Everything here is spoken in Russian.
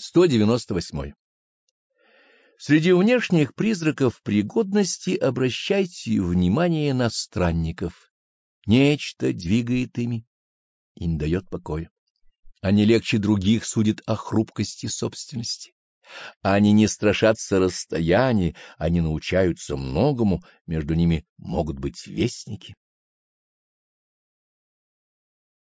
198. Среди внешних призраков пригодности обращайте внимание на странников. Нечто двигает ими и не дает покоя. Они легче других судят о хрупкости собственности. Они не страшатся расстояния, они научаются многому, между ними могут быть вестники.